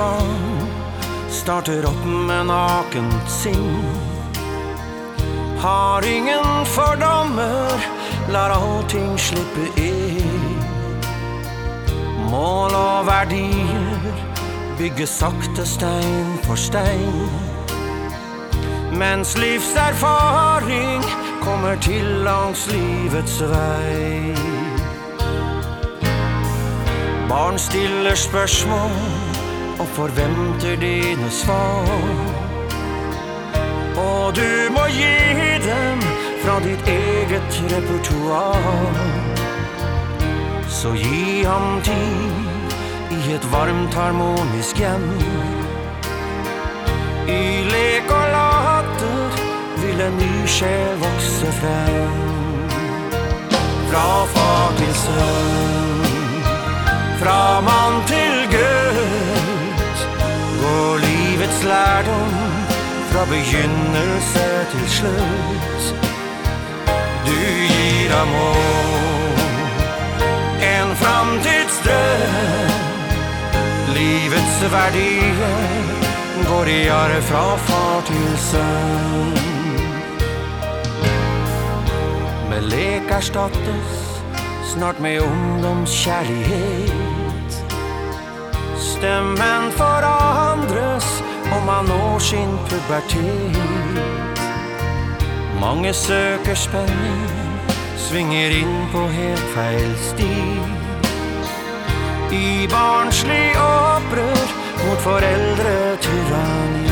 barn starter opp med nakent sinn. Har ingen fordommer, lar allting slippe inn. Mål og verdier bygges sakte stein for stein. Mens livserfaring kommer til langs livets vei. Barn stiller spørsmål og forventer dine svar. Og du må gi dem fra ditt eget repertoar. Så gi ham tid i et varmt, harmonisk hjem. I lek og latter vil en ny sjel vokse frem. Fra far til sønn, fra mann til lærdom fra begynnelse til slutt. Du gir ham håp, en framtidsdrøm. Livets verdier går i arv fra far til sønn. Med lek erstattes snart med ungdomskjærlighet. Stemmen når sin pubertet. Mange søker spenning, svinger inn på helt feil sti. I barnslig opprør mot foreldretyranni.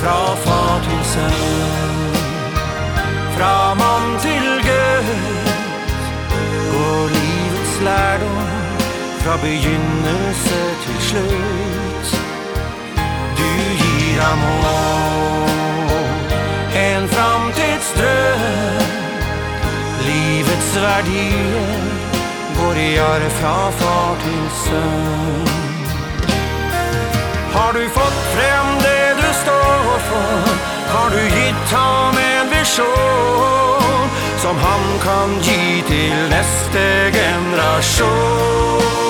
Fra far til sønn, fra mann til gutt, går livets lærdom fra begynnelse til slutt. Håp, en framtidsdrøm. Livets verdier går i arv fra far til sønn. Har du fått frem det du står for? Har du gitt ham en visjon som han kan gi til neste generasjon?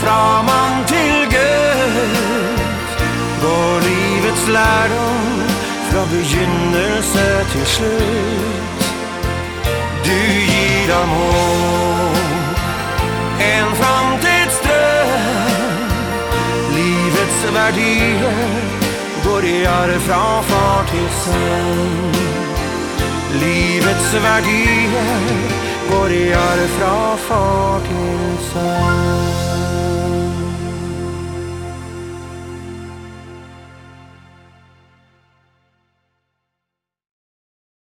Fra mann til gutt, går livets lærdom fra begynnelse til slutt. Du gir ham håp, en framtidsdrøm. Livets verdier går i arv fra far til sønn. Livets verdier går i arv fra far til sønn.